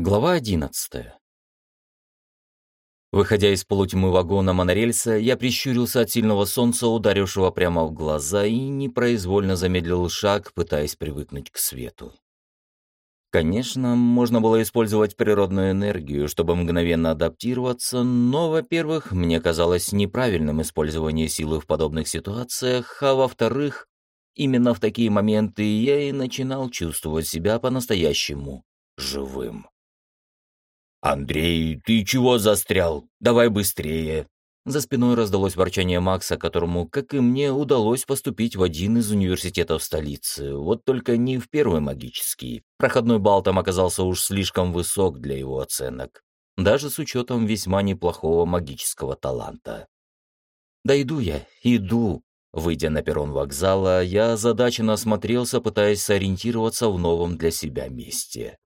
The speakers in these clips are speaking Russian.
Глава одиннадцатая. Выходя из полутьмы вагона монорельса, я прищурился от сильного солнца, ударившего прямо в глаза, и непроизвольно замедлил шаг, пытаясь привыкнуть к свету. Конечно, можно было использовать природную энергию, чтобы мгновенно адаптироваться, но, во-первых, мне казалось неправильным использование силы в подобных ситуациях, а во-вторых, именно в такие моменты я и начинал чувствовать себя по-настоящему живым. «Андрей, ты чего застрял? Давай быстрее!» За спиной раздалось ворчание Макса, которому, как и мне, удалось поступить в один из университетов столицы, вот только не в первый магический. Проходной балл там оказался уж слишком высок для его оценок, даже с учетом весьма неплохого магического таланта. «Да иду я, иду!» Выйдя на перрон вокзала, я озадаченно осмотрелся, пытаясь сориентироваться в новом для себя месте.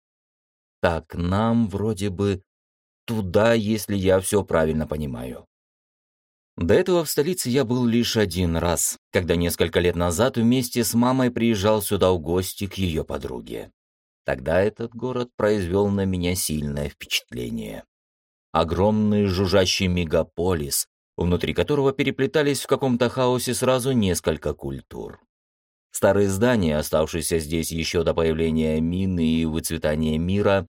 Так, нам вроде бы туда, если я все правильно понимаю. До этого в столице я был лишь один раз, когда несколько лет назад вместе с мамой приезжал сюда в гости к ее подруге. Тогда этот город произвел на меня сильное впечатление. Огромный жужжащий мегаполис, внутри которого переплетались в каком-то хаосе сразу несколько культур. Старые здания, оставшиеся здесь еще до появления мины и выцветания мира,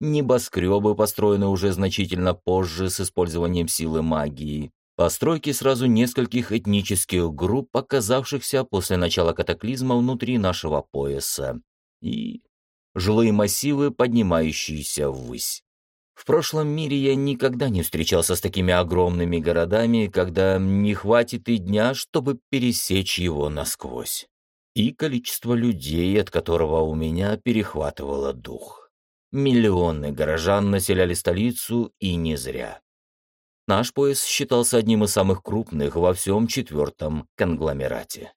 небоскребы, построенные уже значительно позже с использованием силы магии, постройки сразу нескольких этнических групп, оказавшихся после начала катаклизма внутри нашего пояса, и жилые массивы, поднимающиеся ввысь. В прошлом мире я никогда не встречался с такими огромными городами, когда не хватит и дня, чтобы пересечь его насквозь. И количество людей, от которого у меня перехватывало дух. Миллионы горожан населяли столицу, и не зря. Наш пояс считался одним из самых крупных во всем четвертом конгломерате.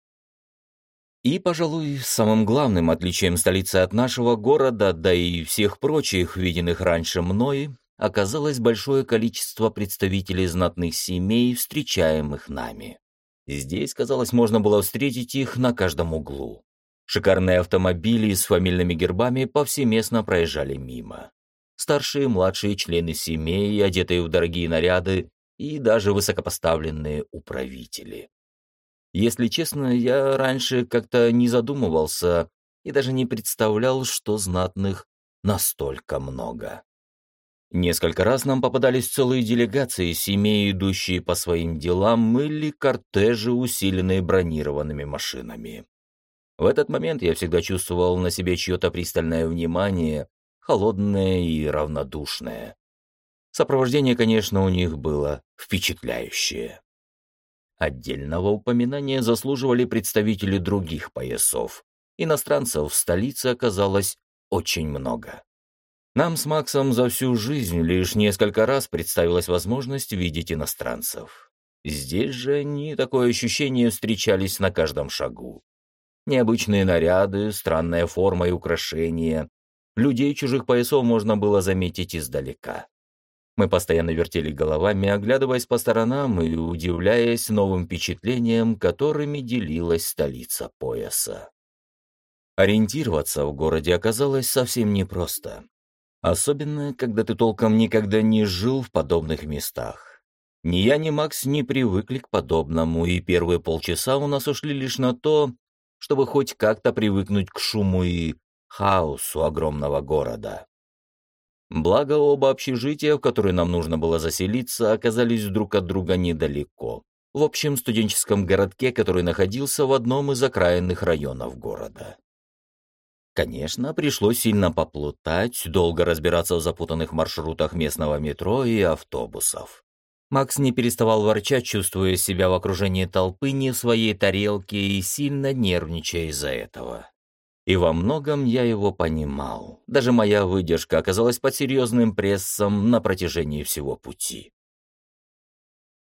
И, пожалуй, самым главным отличием столицы от нашего города, да и всех прочих, виденных раньше мной, оказалось большое количество представителей знатных семей, встречаемых нами. Здесь, казалось, можно было встретить их на каждом углу. Шикарные автомобили с фамильными гербами повсеместно проезжали мимо. Старшие и младшие члены семей, одетые в дорогие наряды, и даже высокопоставленные управители. Если честно, я раньше как-то не задумывался и даже не представлял, что знатных настолько много. Несколько раз нам попадались целые делегации семей, идущие по своим делам, или кортежи, усиленные бронированными машинами. В этот момент я всегда чувствовал на себе чье-то пристальное внимание, холодное и равнодушное. Сопровождение, конечно, у них было впечатляющее. Отдельного упоминания заслуживали представители других поясов. Иностранцев в столице оказалось очень много. Нам с Максом за всю жизнь лишь несколько раз представилась возможность видеть иностранцев. Здесь же они, такое ощущение, встречались на каждом шагу. Необычные наряды, странная форма и украшения. Людей чужих поясов можно было заметить издалека. Мы постоянно вертели головами, оглядываясь по сторонам и удивляясь новым впечатлениям, которыми делилась столица пояса. Ориентироваться в городе оказалось совсем непросто. Особенно, когда ты толком никогда не жил в подобных местах. Ни я, ни Макс не привыкли к подобному, и первые полчаса у нас ушли лишь на то, чтобы хоть как-то привыкнуть к шуму и хаосу огромного города. Благо, оба общежития, в которые нам нужно было заселиться, оказались друг от друга недалеко, в общем студенческом городке, который находился в одном из окраинных районов города. Конечно, пришлось сильно поплутать, долго разбираться в запутанных маршрутах местного метро и автобусов. Макс не переставал ворчать, чувствуя себя в окружении толпы не в своей тарелке и сильно нервничая из-за этого. И во многом я его понимал. Даже моя выдержка оказалась под серьезным прессом на протяжении всего пути.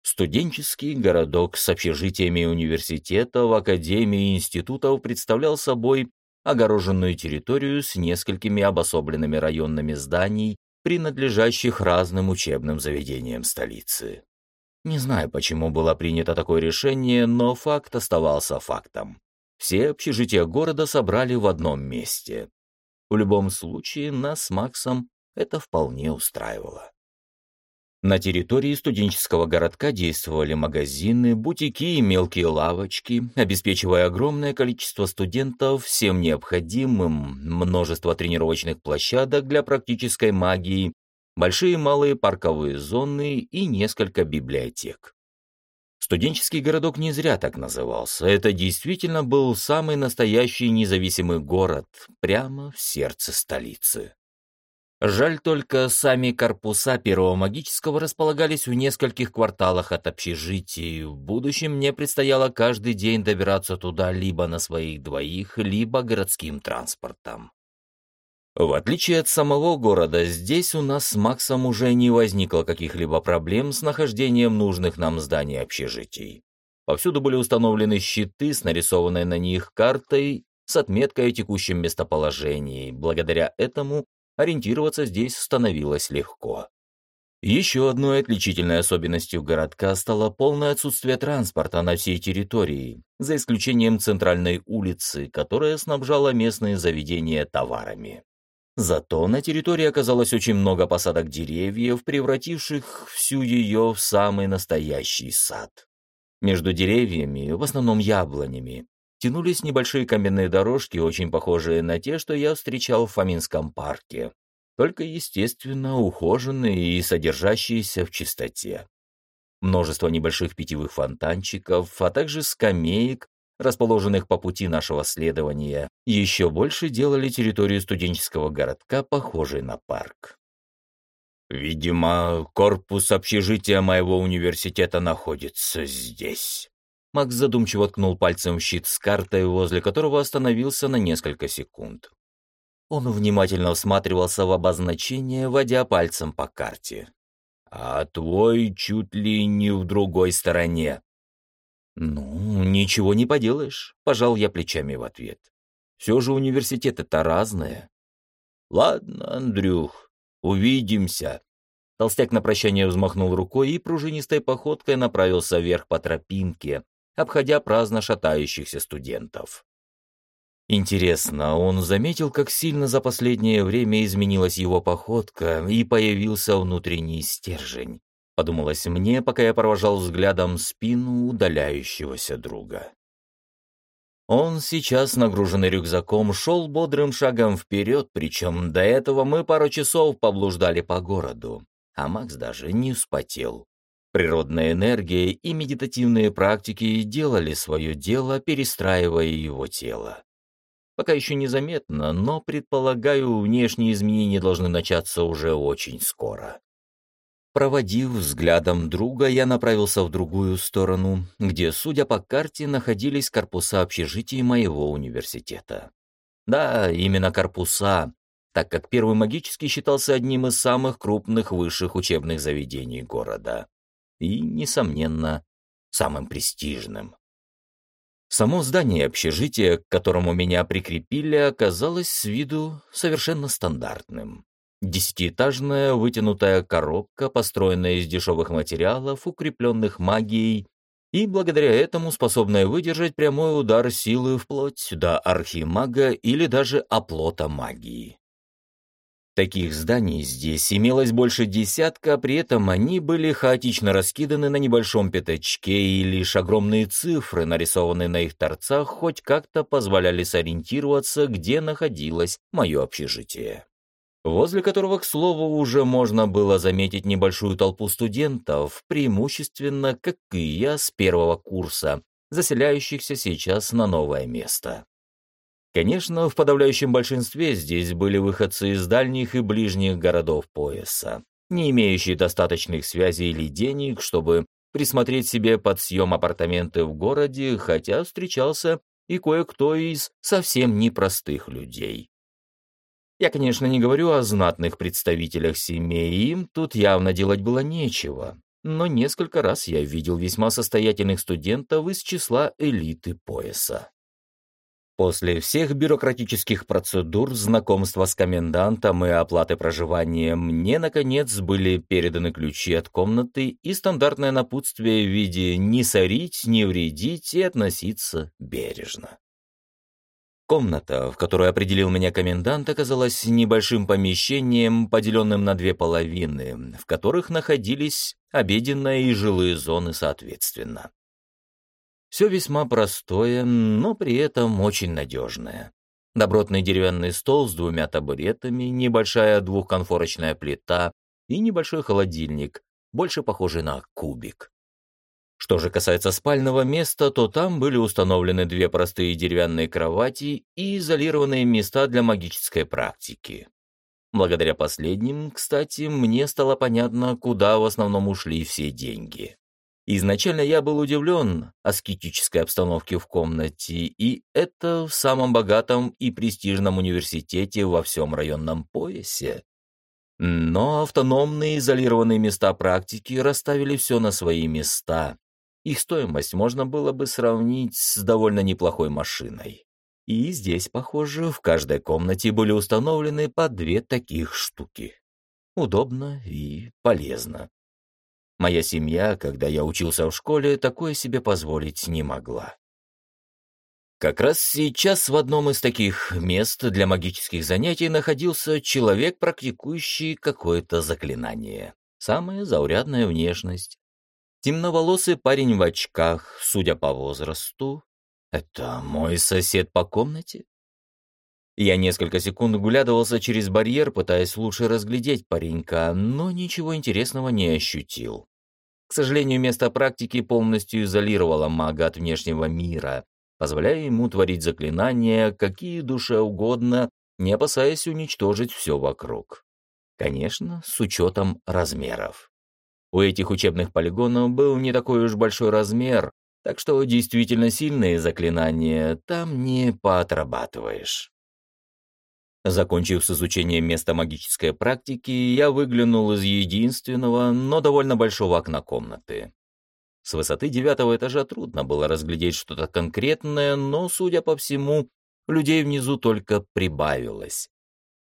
Студенческий городок с общежитиями университетов, академий и институтов представлял собой огороженную территорию с несколькими обособленными районами зданий принадлежащих разным учебным заведениям столицы. Не знаю, почему было принято такое решение, но факт оставался фактом. Все общежития города собрали в одном месте. В любом случае, нас с Максом это вполне устраивало. На территории студенческого городка действовали магазины, бутики и мелкие лавочки, обеспечивая огромное количество студентов всем необходимым, множество тренировочных площадок для практической магии, большие и малые парковые зоны и несколько библиотек. Студенческий городок не зря так назывался. Это действительно был самый настоящий независимый город, прямо в сердце столицы. Жаль только, сами корпуса первого магического располагались в нескольких кварталах от общежитий. В будущем мне предстояло каждый день добираться туда либо на своих двоих, либо городским транспортом. В отличие от самого города, здесь у нас с Максом уже не возникло каких-либо проблем с нахождением нужных нам зданий общежитий. Повсюду были установлены щиты с нарисованной на них картой с отметкой о текущем местоположении. Благодаря этому ориентироваться здесь становилось легко. Еще одной отличительной особенностью городка стало полное отсутствие транспорта на всей территории, за исключением центральной улицы, которая снабжала местные заведения товарами. Зато на территории оказалось очень много посадок деревьев, превративших всю ее в самый настоящий сад. Между деревьями, в основном яблонями, тянулись небольшие каменные дорожки, очень похожие на те, что я встречал в Фоминском парке, только, естественно, ухоженные и содержащиеся в чистоте. Множество небольших питьевых фонтанчиков, а также скамеек, расположенных по пути нашего следования, еще больше делали территорию студенческого городка похожей на парк. «Видимо, корпус общежития моего университета находится здесь». Макс задумчиво ткнул пальцем в щит с картой, возле которого остановился на несколько секунд. Он внимательно всматривался в обозначение, водя пальцем по карте. «А твой чуть ли не в другой стороне», «Ну, ничего не поделаешь», — пожал я плечами в ответ. «Все же университет это разное». «Ладно, Андрюх, увидимся». Толстяк на прощание взмахнул рукой и пружинистой походкой направился вверх по тропинке, обходя праздно шатающихся студентов. Интересно, он заметил, как сильно за последнее время изменилась его походка и появился внутренний стержень подумалось мне, пока я провожал взглядом спину удаляющегося друга. Он сейчас, нагруженный рюкзаком, шел бодрым шагом вперед, причем до этого мы пару часов поблуждали по городу, а Макс даже не вспотел. Природная энергия и медитативные практики делали свое дело, перестраивая его тело. Пока еще незаметно, но, предполагаю, внешние изменения должны начаться уже очень скоро. Проводив взглядом друга, я направился в другую сторону, где, судя по карте, находились корпуса общежитий моего университета. Да, именно корпуса, так как первый магический считался одним из самых крупных высших учебных заведений города. И, несомненно, самым престижным. Само здание общежития, к которому меня прикрепили, оказалось с виду совершенно стандартным. Десятиэтажная вытянутая коробка, построенная из дешевых материалов, укрепленных магией, и благодаря этому способная выдержать прямой удар силы вплоть до архимага или даже оплота магии. Таких зданий здесь имелось больше десятка, при этом они были хаотично раскиданы на небольшом пятачке, и лишь огромные цифры, нарисованные на их торцах, хоть как-то позволяли сориентироваться, где находилось мое общежитие возле которого, к слову, уже можно было заметить небольшую толпу студентов, преимущественно, как и я, с первого курса, заселяющихся сейчас на новое место. Конечно, в подавляющем большинстве здесь были выходцы из дальних и ближних городов пояса, не имеющие достаточных связей или денег, чтобы присмотреть себе под съем апартаменты в городе, хотя встречался и кое-кто из совсем непростых людей. Я, конечно, не говорю о знатных представителях семей, им тут явно делать было нечего, но несколько раз я видел весьма состоятельных студентов из числа элиты пояса. После всех бюрократических процедур, знакомства с комендантом и оплаты проживания, мне, наконец, были переданы ключи от комнаты и стандартное напутствие в виде «не сорить, не вредить и относиться бережно». Комната, в которую определил меня комендант, оказалась небольшим помещением, поделенным на две половины, в которых находились обеденная и жилые зоны соответственно. Все весьма простое, но при этом очень надежное. Добротный деревянный стол с двумя табуретами, небольшая двухконфорочная плита и небольшой холодильник, больше похожий на кубик. Что же касается спального места, то там были установлены две простые деревянные кровати и изолированные места для магической практики. Благодаря последним, кстати, мне стало понятно, куда в основном ушли все деньги. Изначально я был удивлен аскетической обстановке в комнате, и это в самом богатом и престижном университете во всем районном поясе. Но автономные изолированные места практики расставили все на свои места. Их стоимость можно было бы сравнить с довольно неплохой машиной. И здесь, похоже, в каждой комнате были установлены по две таких штуки. Удобно и полезно. Моя семья, когда я учился в школе, такое себе позволить не могла. Как раз сейчас в одном из таких мест для магических занятий находился человек, практикующий какое-то заклинание. Самая заурядная внешность. Темноволосый парень в очках, судя по возрасту. Это мой сосед по комнате? Я несколько секунд гулядывался через барьер, пытаясь лучше разглядеть паренька, но ничего интересного не ощутил. К сожалению, место практики полностью изолировало мага от внешнего мира, позволяя ему творить заклинания, какие душе угодно, не опасаясь уничтожить все вокруг. Конечно, с учетом размеров. У этих учебных полигонов был не такой уж большой размер, так что действительно сильные заклинания там не поотрабатываешь. Закончив с изучением места магической практики, я выглянул из единственного, но довольно большого окна комнаты. С высоты девятого этажа трудно было разглядеть что-то конкретное, но, судя по всему, людей внизу только прибавилось.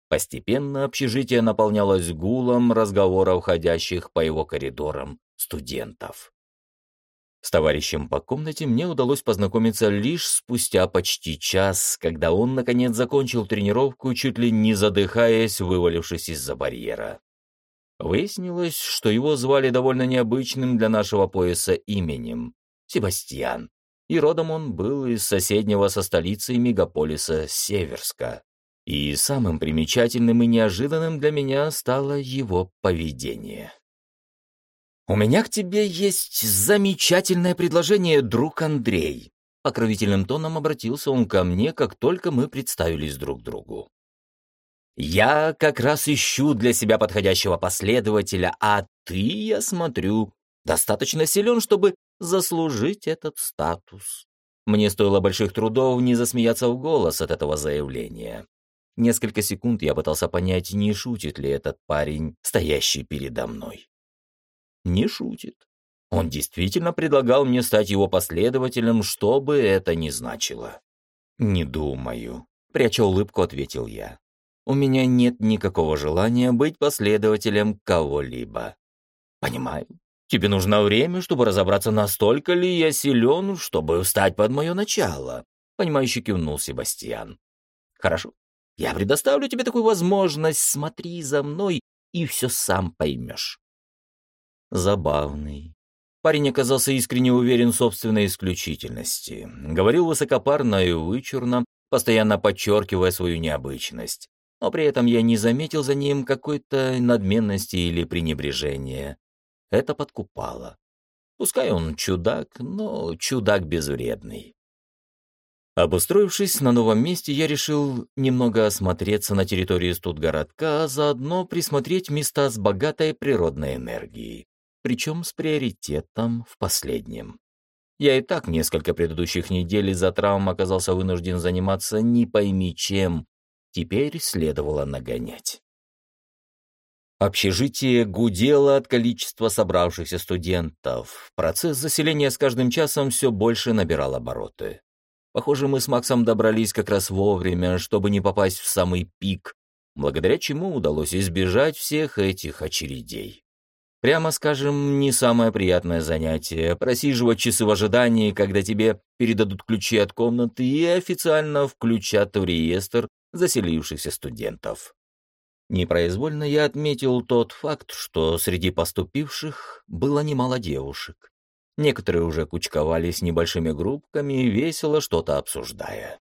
Постепенно общежитие наполнялось гулом разговоров, ходящих по его коридорам студентов. С товарищем по комнате мне удалось познакомиться лишь спустя почти час, когда он, наконец, закончил тренировку, чуть ли не задыхаясь, вывалившись из-за барьера. Выяснилось, что его звали довольно необычным для нашего пояса именем — Себастьян, и родом он был из соседнего со столицей мегаполиса Северска. И самым примечательным и неожиданным для меня стало его поведение. «У меня к тебе есть замечательное предложение, друг Андрей». Покровительным тоном обратился он ко мне, как только мы представились друг другу. «Я как раз ищу для себя подходящего последователя, а ты, я смотрю, достаточно силен, чтобы заслужить этот статус». Мне стоило больших трудов не засмеяться в голос от этого заявления. Несколько секунд я пытался понять, не шутит ли этот парень, стоящий передо мной не шутит. Он действительно предлагал мне стать его последователем, что бы это ни значило. «Не думаю», — пряча улыбку, ответил я. «У меня нет никакого желания быть последователем кого-либо». «Понимаю. Тебе нужно время, чтобы разобраться, настолько ли я силен, чтобы встать под мое начало», — понимающе кивнул Себастьян. «Хорошо. Я предоставлю тебе такую возможность. Смотри за мной, и все сам поймешь» забавный. Парень оказался искренне уверен в собственной исключительности. Говорил высокопарно и вычурно, постоянно подчеркивая свою необычность. Но при этом я не заметил за ним какой-то надменности или пренебрежения. Это подкупало. Пускай он чудак, но чудак безвредный. Обустроившись на новом месте, я решил немного осмотреться на территории студгородка, а заодно присмотреть места с богатой природной энергией причем с приоритетом в последнем. Я и так несколько предыдущих недель из-за травм оказался вынужден заниматься не пойми чем, теперь следовало нагонять. Общежитие гудело от количества собравшихся студентов. Процесс заселения с каждым часом все больше набирал обороты. Похоже, мы с Максом добрались как раз вовремя, чтобы не попасть в самый пик, благодаря чему удалось избежать всех этих очередей. Прямо скажем, не самое приятное занятие — просиживать часы в ожидании, когда тебе передадут ключи от комнаты и официально включат в реестр заселившихся студентов. Непроизвольно я отметил тот факт, что среди поступивших было немало девушек. Некоторые уже кучковались небольшими группками, весело что-то обсуждая.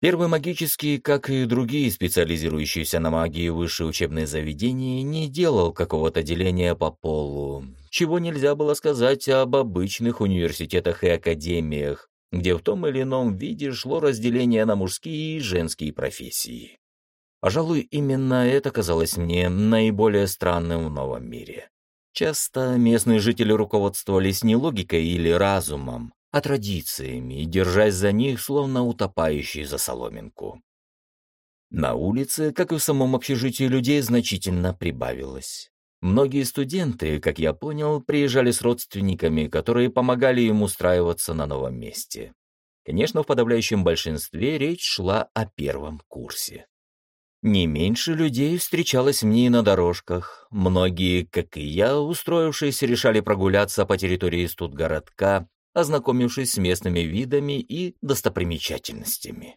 Первый магический, как и другие специализирующиеся на магии высшие учебные заведения, не делал какого-то деления по полу, чего нельзя было сказать об обычных университетах и академиях, где в том или ином виде шло разделение на мужские и женские профессии. Пожалуй, именно это казалось мне наиболее странным в новом мире. Часто местные жители руководствовались не логикой или разумом, а традициями, держась за них, словно утопающие за соломинку. На улице, как и в самом общежитии, людей значительно прибавилось. Многие студенты, как я понял, приезжали с родственниками, которые помогали им устраиваться на новом месте. Конечно, в подавляющем большинстве речь шла о первом курсе. Не меньше людей встречалось мне и на дорожках. Многие, как и я, устроившись, решали прогуляться по территории студгородка, ознакомившись с местными видами и достопримечательностями.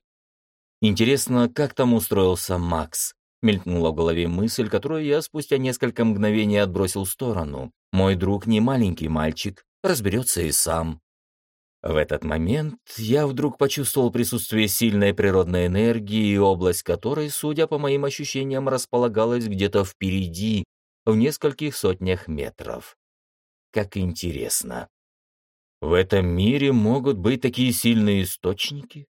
Интересно, как там устроился Макс? Мелькнула в голове мысль, которую я спустя несколько мгновений отбросил в сторону. Мой друг не маленький мальчик, разберется и сам. В этот момент я вдруг почувствовал присутствие сильной природной энергии, область которой, судя по моим ощущениям, располагалась где-то впереди, в нескольких сотнях метров. Как интересно. В этом мире могут быть такие сильные источники?